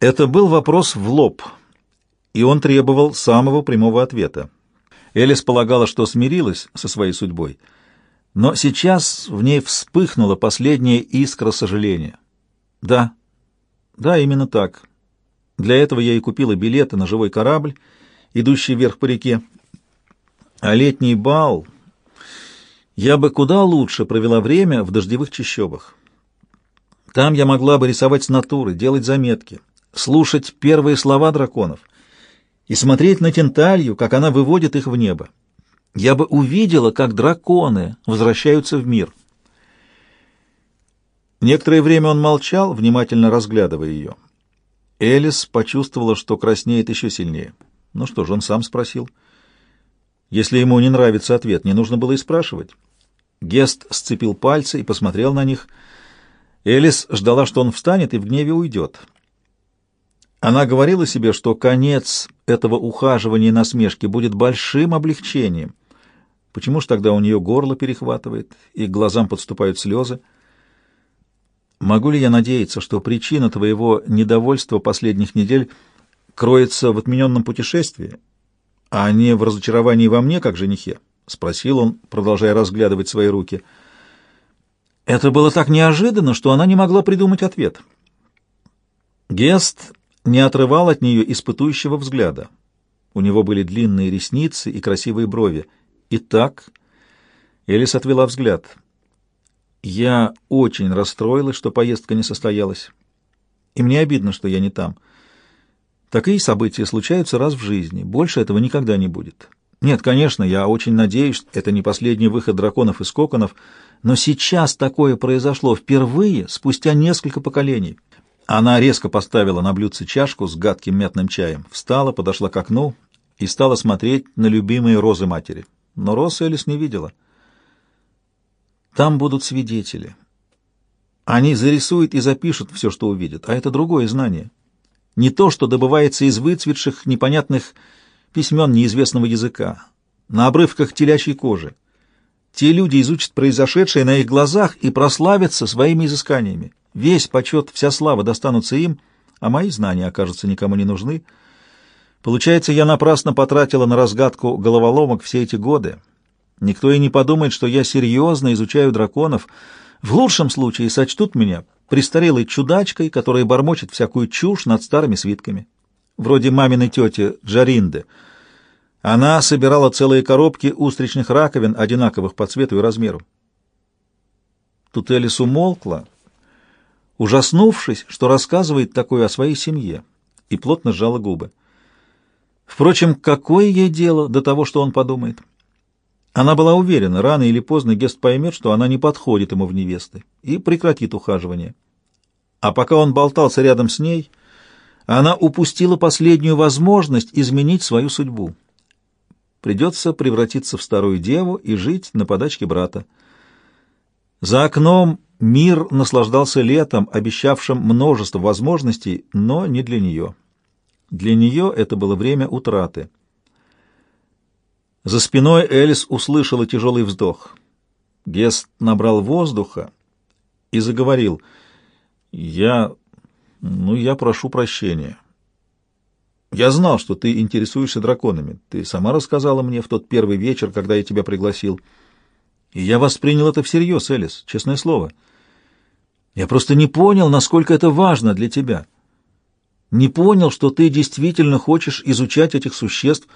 Это был вопрос в лоб, и он требовал самого прямого ответа. Элис полагала, что смирилась со своей судьбой, но сейчас в ней вспыхнула последняя искра сожаления. Да, да, именно так. Для этого я и купила билеты на живой корабль, идущий вверх по реке. А летний бал... Я бы куда лучше провела время в дождевых чащобах. Там я могла бы рисовать с натуры, делать заметки, слушать первые слова драконов и смотреть на Тенталью, как она выводит их в небо. Я бы увидела, как драконы возвращаются в мир. Некоторое время он молчал, внимательно разглядывая ее. Элис почувствовала, что краснеет еще сильнее. Ну что ж, он сам спросил. Если ему не нравится ответ, не нужно было и спрашивать. Гест сцепил пальцы и посмотрел на них. Элис ждала, что он встанет и в гневе уйдет. Она говорила себе, что конец этого ухаживания и насмешки будет большим облегчением. Почему ж тогда у нее горло перехватывает и к глазам подступают слезы? Могу ли я надеяться, что причина твоего недовольства последних недель кроется в отмененном путешествии, а не в разочаровании во мне, как женихе? — спросил он, продолжая разглядывать свои руки. Это было так неожиданно, что она не могла придумать ответ. Гест не отрывал от нее испытующего взгляда. У него были длинные ресницы и красивые брови. Итак, Элис отвела взгляд. Я очень расстроилась, что поездка не состоялась. И мне обидно, что я не там. Такие события случаются раз в жизни. Больше этого никогда не будет. Нет, конечно, я очень надеюсь, это не последний выход драконов из коконов, но сейчас такое произошло впервые, спустя несколько поколений. Она резко поставила на блюдце чашку с гадким мятным чаем, встала, подошла к окну и стала смотреть на любимые розы матери. Но роз Элис не видела. Там будут свидетели. Они зарисуют и запишут все, что увидят, а это другое знание. Не то, что добывается из выцветших, непонятных письмен неизвестного языка, на обрывках телячьей кожи. Те люди изучат произошедшее на их глазах и прославятся своими изысканиями. Весь почет, вся слава достанутся им, а мои знания окажутся никому не нужны. Получается, я напрасно потратила на разгадку головоломок все эти годы. Никто и не подумает, что я серьезно изучаю драконов. В лучшем случае сочтут меня престарелой чудачкой, которая бормочет всякую чушь над старыми свитками. Вроде маминой тети Джаринды. Она собирала целые коробки устричных раковин, одинаковых по цвету и размеру. Тут Элис умолкла, ужаснувшись, что рассказывает такое о своей семье, и плотно сжала губы. Впрочем, какое ей дело до того, что он подумает? Она была уверена, рано или поздно Гест поймет, что она не подходит ему в невесты, и прекратит ухаживание. А пока он болтался рядом с ней, она упустила последнюю возможность изменить свою судьбу. Придется превратиться в старую деву и жить на подачке брата. За окном мир наслаждался летом, обещавшим множество возможностей, но не для нее. Для нее это было время утраты. За спиной Элис услышала тяжелый вздох. Гест набрал воздуха и заговорил. «Я... ну, я прошу прощения. Я знал, что ты интересуешься драконами. Ты сама рассказала мне в тот первый вечер, когда я тебя пригласил. И я воспринял это всерьез, Элис, честное слово. Я просто не понял, насколько это важно для тебя. Не понял, что ты действительно хочешь изучать этих существ,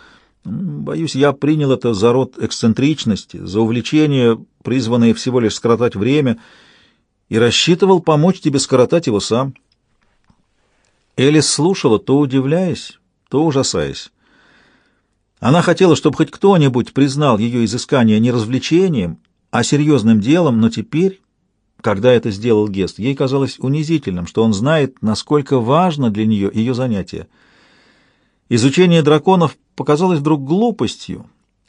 Боюсь, я принял это за род эксцентричности, за увлечение, призванное всего лишь скоротать время, и рассчитывал помочь тебе скоротать его сам. Элис слушала, то удивляясь, то ужасаясь. Она хотела, чтобы хоть кто-нибудь признал ее изыскание не развлечением, а серьезным делом, но теперь, когда это сделал Гест, ей казалось унизительным, что он знает, насколько важно для нее ее занятие — Изучение драконов показалось вдруг глупостью,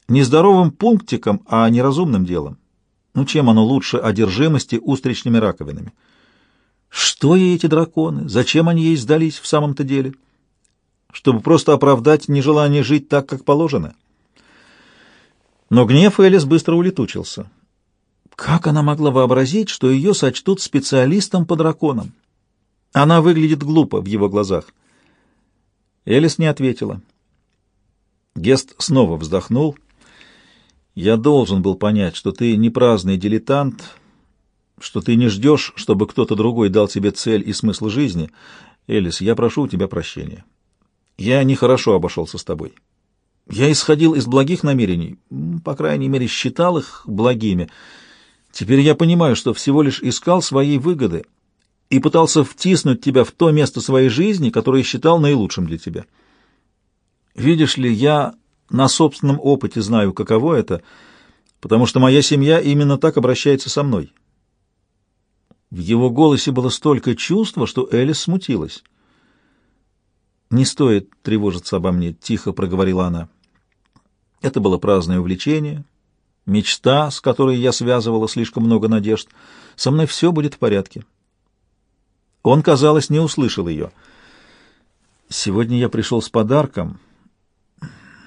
нездоровым пунктиком, а неразумным делом. Ну чем оно лучше одержимости устричными раковинами? Что ей эти драконы? Зачем они ей сдались в самом-то деле? Чтобы просто оправдать нежелание жить так, как положено? Но гнев Элис быстро улетучился. Как она могла вообразить, что ее сочтут специалистом по драконам? Она выглядит глупо в его глазах. Элис не ответила. Гест снова вздохнул. «Я должен был понять, что ты не праздный дилетант, что ты не ждешь, чтобы кто-то другой дал тебе цель и смысл жизни. Элис, я прошу у тебя прощения. Я нехорошо обошелся с тобой. Я исходил из благих намерений, по крайней мере, считал их благими. Теперь я понимаю, что всего лишь искал своей выгоды и пытался втиснуть тебя в то место своей жизни, которое считал наилучшим для тебя. Видишь ли, я на собственном опыте знаю, каково это, потому что моя семья именно так обращается со мной. В его голосе было столько чувства, что Элис смутилась. «Не стоит тревожиться обо мне», — тихо проговорила она. Это было праздное увлечение, мечта, с которой я связывала слишком много надежд. Со мной все будет в порядке. Он, казалось, не услышал ее. «Сегодня я пришел с подарком.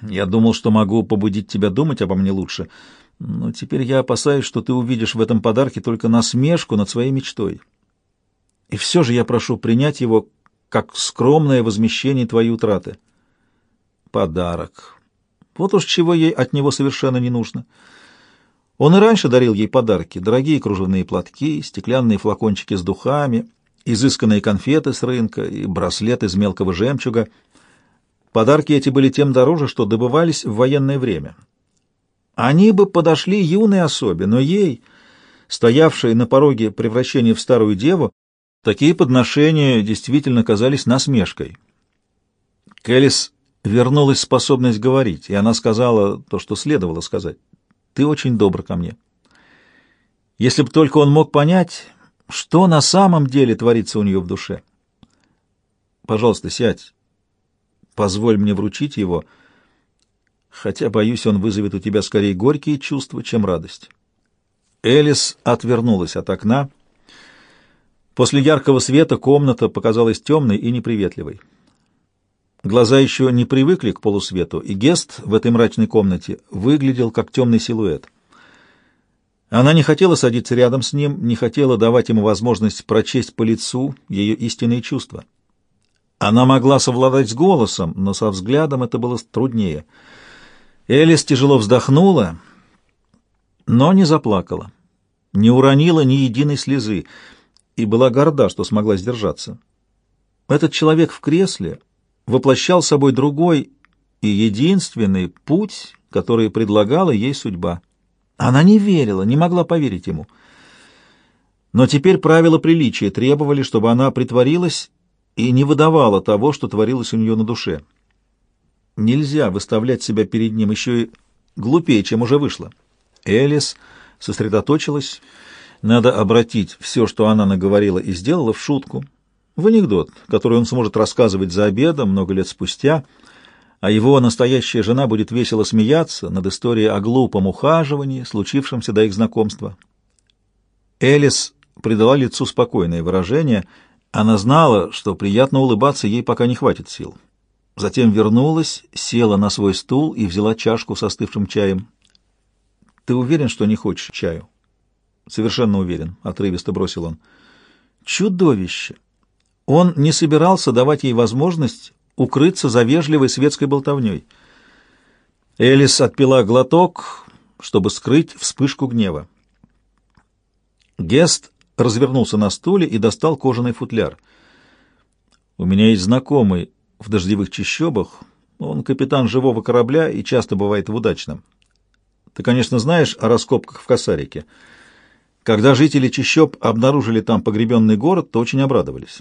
Я думал, что могу побудить тебя думать обо мне лучше, но теперь я опасаюсь, что ты увидишь в этом подарке только насмешку над своей мечтой. И все же я прошу принять его как скромное возмещение твоей утраты. Подарок. Вот уж чего ей от него совершенно не нужно». Он и раньше дарил ей подарки, дорогие кружевные платки, стеклянные флакончики с духами, изысканные конфеты с рынка и браслет из мелкого жемчуга. Подарки эти были тем дороже, что добывались в военное время. Они бы подошли юной особе, но ей, стоявшей на пороге превращения в старую деву, такие подношения действительно казались насмешкой. Келлис вернулась способность говорить, и она сказала то, что следовало сказать. «Ты очень добр ко мне». Если бы только он мог понять, что на самом деле творится у нее в душе? Пожалуйста, сядь. Позволь мне вручить его, хотя, боюсь, он вызовет у тебя скорее горькие чувства, чем радость. Элис отвернулась от окна. После яркого света комната показалась темной и неприветливой. Глаза еще не привыкли к полусвету, и Гест в этой мрачной комнате выглядел как темный силуэт — она не хотела садиться рядом с ним, не хотела давать ему возможность прочесть по лицу ее истинные чувства. Она могла совладать с голосом, но со взглядом это было труднее. Элис тяжело вздохнула, но не заплакала, не уронила ни единой слезы и была горда, что смогла сдержаться. Этот человек в кресле воплощал собой другой и единственный путь, который предлагала ей судьба. Она не верила, не могла поверить ему. Но теперь правила приличия требовали, чтобы она притворилась и не выдавала того, что творилось у нее на душе. Нельзя выставлять себя перед ним еще и глупее, чем уже вышло. Элис сосредоточилась. Надо обратить все, что она наговорила и сделала, в шутку, в анекдот, который он сможет рассказывать за обедом много лет спустя — а его настоящая жена будет весело смеяться над историей о глупом ухаживании, случившемся до их знакомства. Элис придала лицу спокойное выражение. Она знала, что приятно улыбаться ей пока не хватит сил. Затем вернулась, села на свой стул и взяла чашку с остывшим чаем. «Ты уверен, что не хочешь чаю?» «Совершенно уверен», — отрывисто бросил он. «Чудовище!» Он не собирался давать ей возможность укрыться за вежливой светской болтовней. Элис отпила глоток, чтобы скрыть вспышку гнева. Гест развернулся на стуле и достал кожаный футляр. «У меня есть знакомый в дождевых чащобах. Он капитан живого корабля и часто бывает в удачном. Ты, конечно, знаешь о раскопках в Косарике. Когда жители чащоб обнаружили там погребенный город, то очень обрадовались.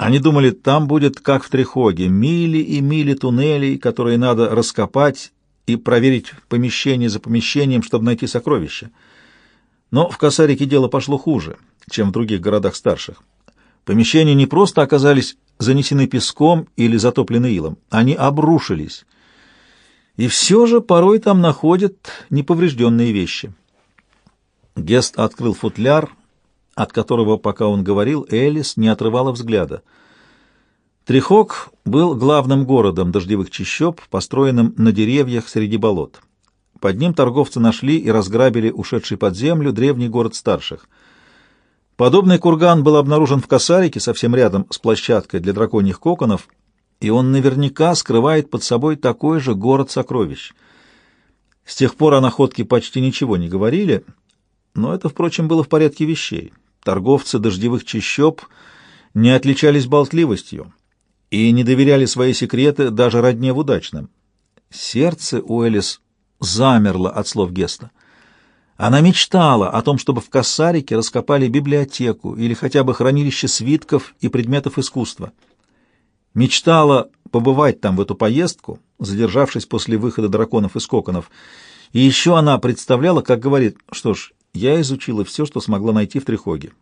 Они думали, там будет, как в Трихоге, мили и мили туннелей, которые надо раскопать и проверить помещение за помещением, чтобы найти сокровища. Но в Косарике дело пошло хуже, чем в других городах старших. Помещения не просто оказались занесены песком или затоплены илом, они обрушились. И все же порой там находят неповрежденные вещи. Гест открыл футляр, от которого, пока он говорил, Элис не отрывала взгляда. Трихок был главным городом дождевых чащоб, построенным на деревьях среди болот. Под ним торговцы нашли и разграбили ушедший под землю древний город старших. Подобный курган был обнаружен в Косарике, совсем рядом с площадкой для драконьих коконов, и он наверняка скрывает под собой такой же город сокровищ. С тех пор о находке почти ничего не говорили, но это, впрочем, было в порядке вещей. Торговцы дождевых чащоб не отличались болтливостью и не доверяли свои секреты даже родне в удачном. Сердце у Элис замерло от слов Геста. Она мечтала о том, чтобы в Кассарике раскопали библиотеку или хотя бы хранилище свитков и предметов искусства. Мечтала побывать там в эту поездку, задержавшись после выхода драконов из коконов. И еще она представляла, как говорит, что ж, я изучила все, что смогла найти в Трихоге.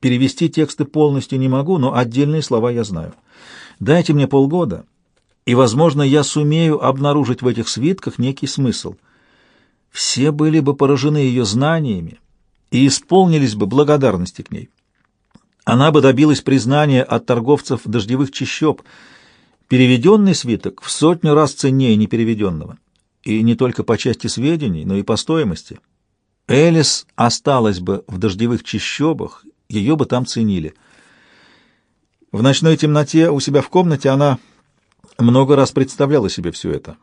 Перевести тексты полностью не могу, но отдельные слова я знаю. Дайте мне полгода, и, возможно, я сумею обнаружить в этих свитках некий смысл — все были бы поражены ее знаниями и исполнились бы благодарности к ней. Она бы добилась признания от торговцев дождевых чащоб. Переведенный свиток в сотню раз ценнее непереведенного. И не только по части сведений, но и по стоимости. Элис осталась бы в дождевых чащобах, ее бы там ценили. В ночной темноте у себя в комнате она много раз представляла себе все это.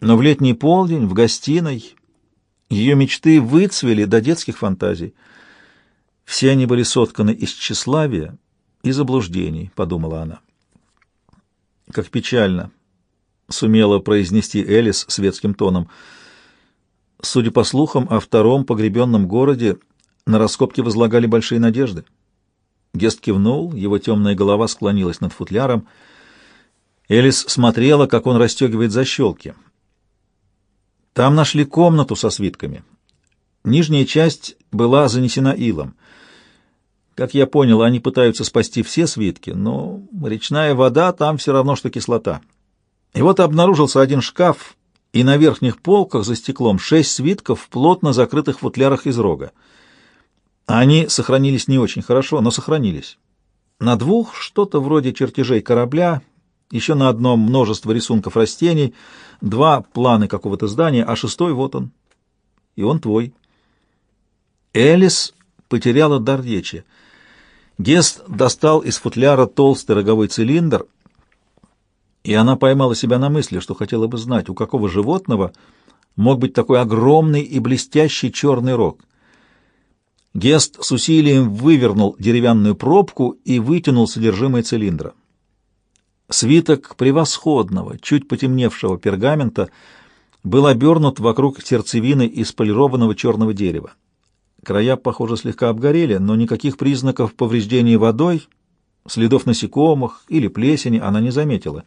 Но в летний полдень в гостиной ее мечты выцвели до детских фантазий. Все они были сотканы из тщеславия и заблуждений, подумала она. Как печально, сумела произнести Элис светским тоном. Судя по слухам, о втором погребенном городе на раскопке возлагали большие надежды. Гест кивнул, его темная голова склонилась над футляром. Элис смотрела, как он расстегивает защелки — там нашли комнату со свитками. Нижняя часть была занесена илом. Как я понял, они пытаются спасти все свитки, но речная вода там все равно, что кислота. И вот обнаружился один шкаф, и на верхних полках за стеклом шесть свитков плотно закрытых футлярах из рога. Они сохранились не очень хорошо, но сохранились. На двух что-то вроде чертежей корабля еще на одном множество рисунков растений, два планы какого-то здания, а шестой вот он. И он твой. Элис потеряла дар речи. Гест достал из футляра толстый роговой цилиндр, и она поймала себя на мысли, что хотела бы знать, у какого животного мог быть такой огромный и блестящий черный рог. Гест с усилием вывернул деревянную пробку и вытянул содержимое цилиндра. Свиток превосходного, чуть потемневшего пергамента был обернут вокруг сердцевины из полированного черного дерева. Края, похоже, слегка обгорели, но никаких признаков повреждения водой, следов насекомых или плесени она не заметила.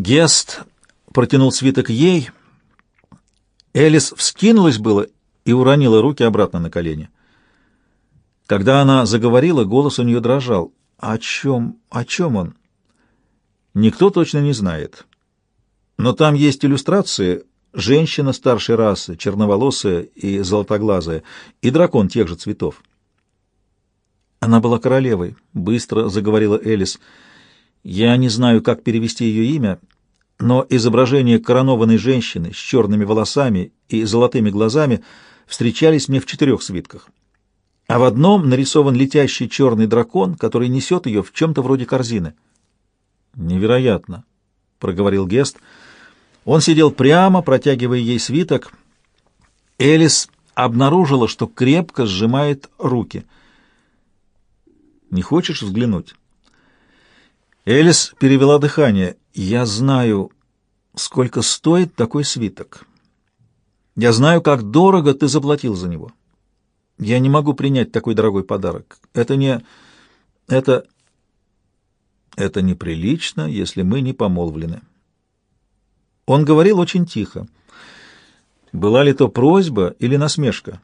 Гест протянул свиток ей. Элис вскинулась было и уронила руки обратно на колени. Когда она заговорила, голос у нее дрожал. «О чем? О чем он?» Никто точно не знает. Но там есть иллюстрации. Женщина старшей расы, черноволосая и золотоглазая, и дракон тех же цветов. Она была королевой, быстро заговорила Элис. Я не знаю, как перевести ее имя, но изображение коронованной женщины с черными волосами и золотыми глазами встречались мне в четырех свитках. А в одном нарисован летящий черный дракон, который несет ее в чем-то вроде корзины. «Невероятно», — проговорил Гест. Он сидел прямо, протягивая ей свиток. Элис обнаружила, что крепко сжимает руки. «Не хочешь взглянуть?» Элис перевела дыхание. «Я знаю, сколько стоит такой свиток. Я знаю, как дорого ты заплатил за него. Я не могу принять такой дорогой подарок. Это не... Это это неприлично, если мы не помолвлены. Он говорил очень тихо. Была ли то просьба или насмешка?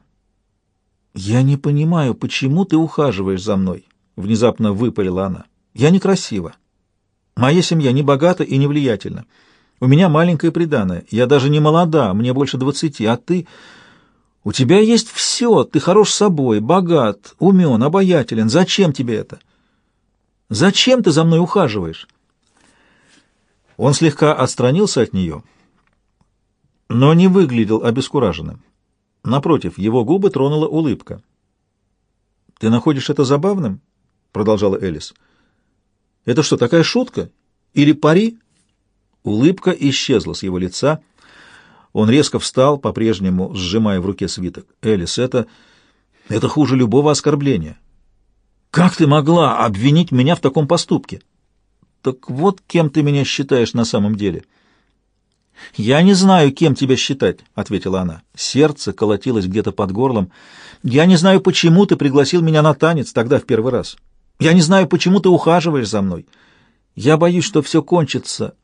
«Я не понимаю, почему ты ухаживаешь за мной?» — внезапно выпалила она. «Я некрасива. Моя семья не богата и не влиятельна. У меня маленькое приданое. Я даже не молода, мне больше двадцати, а ты... У тебя есть все, ты хорош собой, богат, умен, обаятелен. Зачем тебе это?» Зачем ты за мной ухаживаешь?» Он слегка отстранился от нее, но не выглядел обескураженным. Напротив, его губы тронула улыбка. Ты находишь это забавным? продолжала Элис. Это что, такая шутка? Или пари? Улыбка исчезла с его лица. Он резко встал, по-прежнему сжимая в руке свиток. Элис, это это хуже любого оскорбления. Как ты могла обвинить меня в таком поступке? Так вот кем ты меня считаешь на самом деле. Я не знаю, кем тебя считать, ответила она. Сердце колотилось где-то под горлом. Я не знаю, почему ты пригласил меня на танец тогда в первый раз. Я не знаю, почему ты ухаживаешь за мной. Я боюсь, что все кончится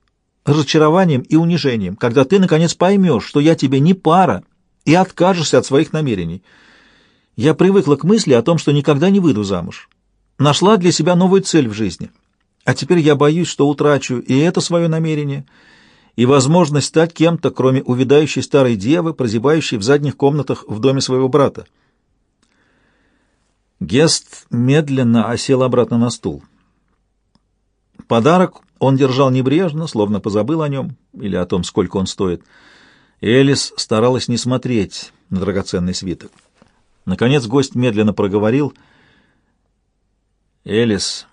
разочарованием и унижением, когда ты, наконец, поймешь, что я тебе не пара, и откажешься от своих намерений. Я привыкла к мысли о том, что никогда не выйду замуж. Нашла для себя новую цель в жизни. А теперь я боюсь, что утрачу и это свое намерение, и возможность стать кем-то, кроме увядающей старой девы, прозябающей в задних комнатах в доме своего брата. Гест медленно осел обратно на стул. Подарок он держал небрежно, словно позабыл о нем или о том, сколько он стоит. Элис старалась не смотреть на драгоценный свиток. Наконец гость медленно проговорил. «Элис,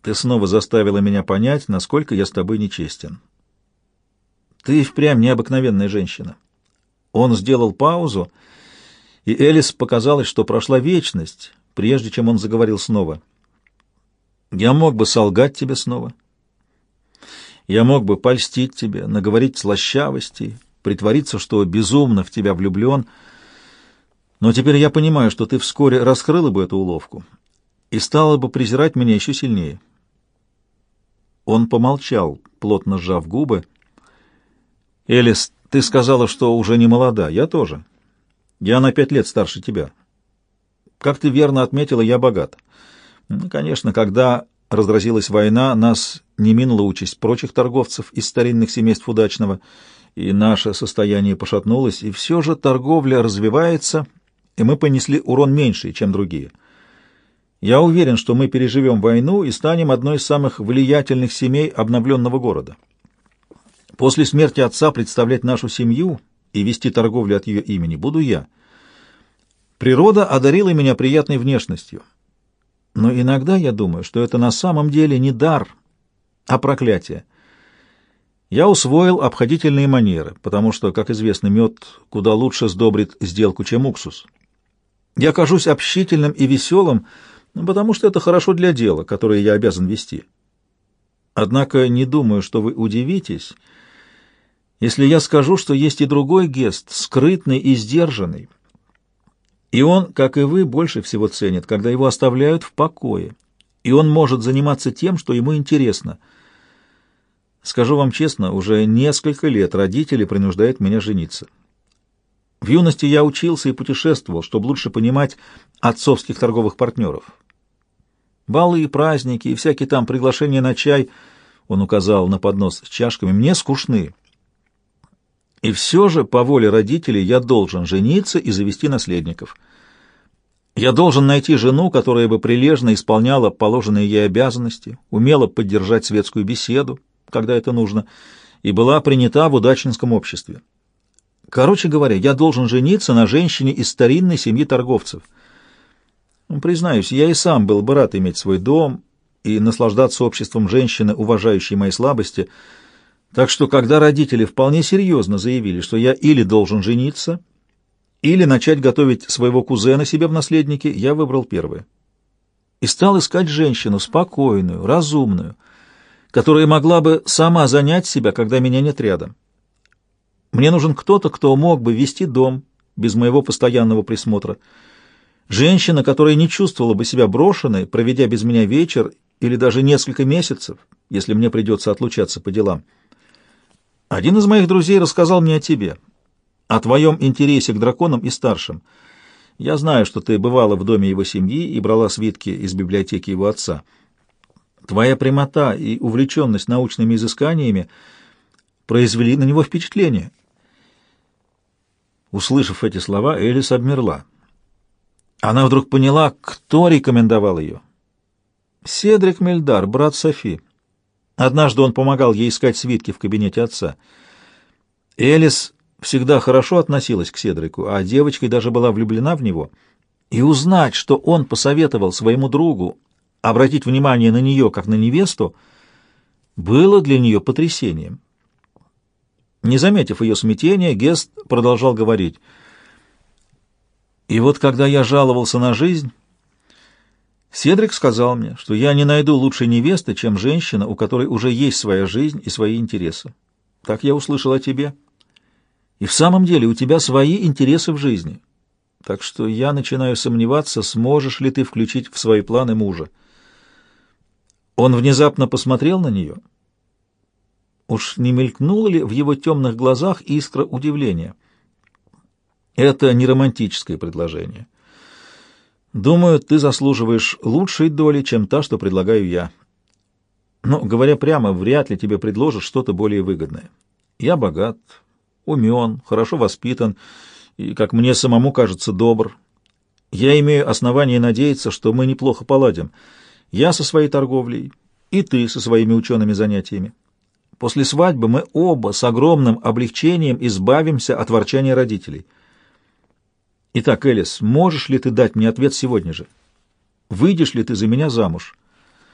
ты снова заставила меня понять, насколько я с тобой нечестен. Ты впрямь необыкновенная женщина». Он сделал паузу, и Элис показалось, что прошла вечность, прежде чем он заговорил снова. «Я мог бы солгать тебе снова. Я мог бы польстить тебе, наговорить слащавостей, притвориться, что безумно в тебя влюблен». Но теперь я понимаю, что ты вскоре раскрыла бы эту уловку и стала бы презирать меня еще сильнее. Он помолчал, плотно сжав губы. «Элис, ты сказала, что уже не молода. Я тоже. Я на пять лет старше тебя. Как ты верно отметила, я богат. Ну, конечно, когда разразилась война, нас не минула участь прочих торговцев из старинных семейств удачного, и наше состояние пошатнулось, и все же торговля развивается и мы понесли урон меньший, чем другие. Я уверен, что мы переживем войну и станем одной из самых влиятельных семей обновленного города. После смерти отца представлять нашу семью и вести торговлю от ее имени буду я. Природа одарила меня приятной внешностью. Но иногда я думаю, что это на самом деле не дар, а проклятие. Я усвоил обходительные манеры, потому что, как известно, мед куда лучше сдобрит сделку, чем уксус. Я кажусь общительным и веселым, потому что это хорошо для дела, которое я обязан вести. Однако не думаю, что вы удивитесь, если я скажу, что есть и другой гест, скрытный и сдержанный. И он, как и вы, больше всего ценит, когда его оставляют в покое, и он может заниматься тем, что ему интересно. Скажу вам честно, уже несколько лет родители принуждают меня жениться. В юности я учился и путешествовал, чтобы лучше понимать отцовских торговых партнеров. Балы и праздники, и всякие там приглашения на чай, он указал на поднос с чашками, мне скучны. И все же, по воле родителей, я должен жениться и завести наследников. Я должен найти жену, которая бы прилежно исполняла положенные ей обязанности, умела поддержать светскую беседу, когда это нужно, и была принята в удачнском обществе. Короче говоря, я должен жениться на женщине из старинной семьи торговцев. Ну, признаюсь, я и сам был бы рад иметь свой дом и наслаждаться обществом женщины, уважающей мои слабости. Так что, когда родители вполне серьезно заявили, что я или должен жениться, или начать готовить своего кузена себе в наследники, я выбрал первое. И стал искать женщину спокойную, разумную, которая могла бы сама занять себя, когда меня нет рядом. Мне нужен кто-то, кто мог бы вести дом без моего постоянного присмотра. Женщина, которая не чувствовала бы себя брошенной, проведя без меня вечер или даже несколько месяцев, если мне придется отлучаться по делам. Один из моих друзей рассказал мне о тебе, о твоем интересе к драконам и старшим. Я знаю, что ты бывала в доме его семьи и брала свитки из библиотеки его отца. Твоя прямота и увлеченность научными изысканиями произвели на него впечатление — Услышав эти слова, Элис обмерла. Она вдруг поняла, кто рекомендовал ее. Седрик Мельдар, брат Софи. Однажды он помогал ей искать свитки в кабинете отца. Элис всегда хорошо относилась к Седрику, а девочкой даже была влюблена в него. и узнать, что он посоветовал своему другу обратить внимание на нее, как на невесту, было для нее потрясением. Не заметив ее смятения, Гест продолжал говорить. «И вот когда я жаловался на жизнь, Седрик сказал мне, что я не найду лучшей невесты, чем женщина, у которой уже есть своя жизнь и свои интересы. Так я услышал о тебе. И в самом деле у тебя свои интересы в жизни. Так что я начинаю сомневаться, сможешь ли ты включить в свои планы мужа. Он внезапно посмотрел на нее. Уж не мелькнула ли в его темных глазах искра удивления? Это не романтическое предложение. Думаю, ты заслуживаешь лучшей доли, чем та, что предлагаю я. Но, говоря прямо, вряд ли тебе предложат что-то более выгодное. Я богат, умен, хорошо воспитан и, как мне самому кажется, добр. Я имею основание надеяться, что мы неплохо поладим. Я со своей торговлей, и ты со своими учеными занятиями. После свадьбы мы оба с огромным облегчением избавимся от ворчания родителей. Итак, Элис, можешь ли ты дать мне ответ сегодня же? Выйдешь ли ты за меня замуж?»